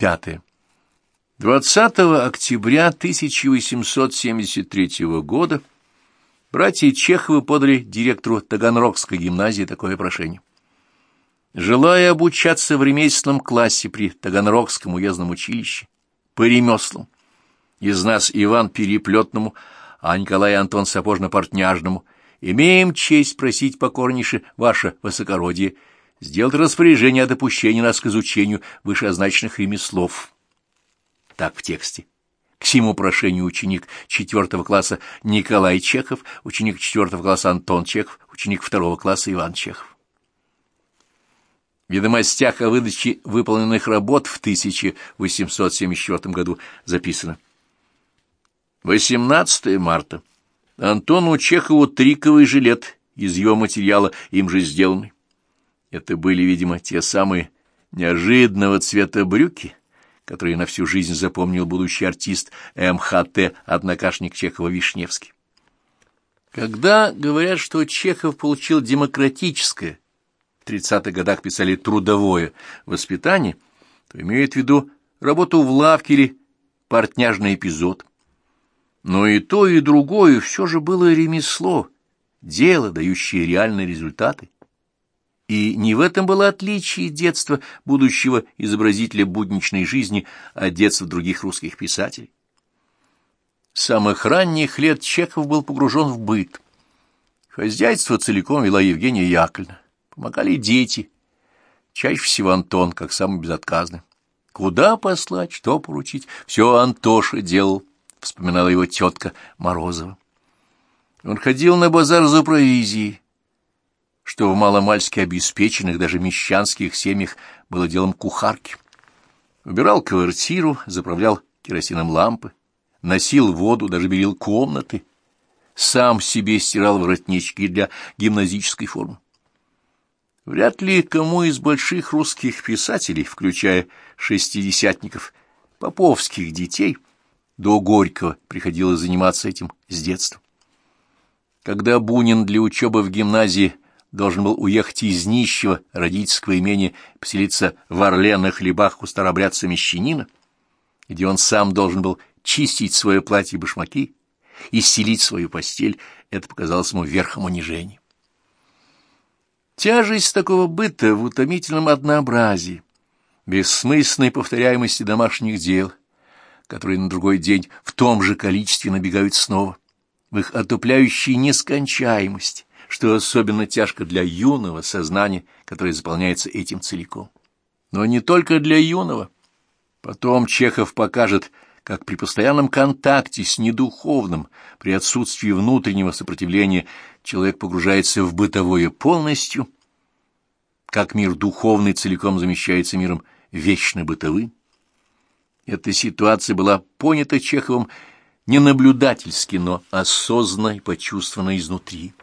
Пятое. 20 октября 1873 года братья Чеховы подали директору Таганрогской гимназии такое прошение. Желая обучаться в ремесленном классе при Таганрогском уездном училище по ремеслам, из нас Иван Переплетному, а Николай Антон Сапожно-Портняжному, имеем честь просить покорнейше ваше высокородие сделать распоряжение о допущении нас к изучению вышеозначенных ремеслов. Так в тексте. К сему прошению ученик четвертого класса Николай Чехов, ученик четвертого класса Антон Чехов, ученик второго класса Иван Чехов. В ведомостях о выдаче выполненных работ в 1874 году записано. 18 марта. Антону Чехову триковый жилет из его материала, им же сделанный. Это были, видимо, те самые неожиданного цвета брюки, который на всю жизнь запомнил будущий артист МХТ, однокашник Чехова Вишневский. Когда говорят, что Чехов получил демократическое, в 30-х годах писали трудовое воспитание, то имеют в виду работу в лавке или портняжный эпизод. Но и то, и другое все же было ремесло, дело, дающее реальные результаты. И не в этом было отличие детства будущего изобразителя будничной жизни от детства других русских писателей. С самых ранних лет Чехов был погружен в быт. Хозяйство целиком вела Евгения Яковлевна. Помогали дети, чаще всего Антон, как самый безотказный. Куда послать, что поручить, все Антоша делал, вспоминала его тетка Морозова. Он ходил на базар за провизией, что в маломальски обеспеченных, даже мещанских семьях было делом кухарки. Убирал квартиру, заправлял керосином лампы, носил воду, даже берил комнаты, сам себе стирал воротнички для гимназической формы. Вряд ли кому из больших русских писателей, включая шестидесятников, поповских детей, до Горького приходилось заниматься этим с детства. Когда Бунин для учебы в гимназии должен был уехать из нищего родительского имения поселиться в Орле на хлебах у старобрядца-мещанина, где он сам должен был чистить свое платье и башмаки и стелить свою постель, это показалось ему верхом унижения. Тяжесть такого быта в утомительном однообразии, бессмысленной повторяемости домашних дел, которые на другой день в том же количестве набегают снова, в их отупляющей нескончаемости, что особенно тяжко для юного сознания, которое заполняется этим целиком. Но не только для юного. Потом Чехов покажет, как при постоянном контакте с недуховным, при отсутствии внутреннего сопротивления, человек погружается в бытовое полностью, как мир духовный целиком замещается миром вечно бытовым. Эта ситуация была понята Чеховым не наблюдательски, но осознанно и почувствована изнутри.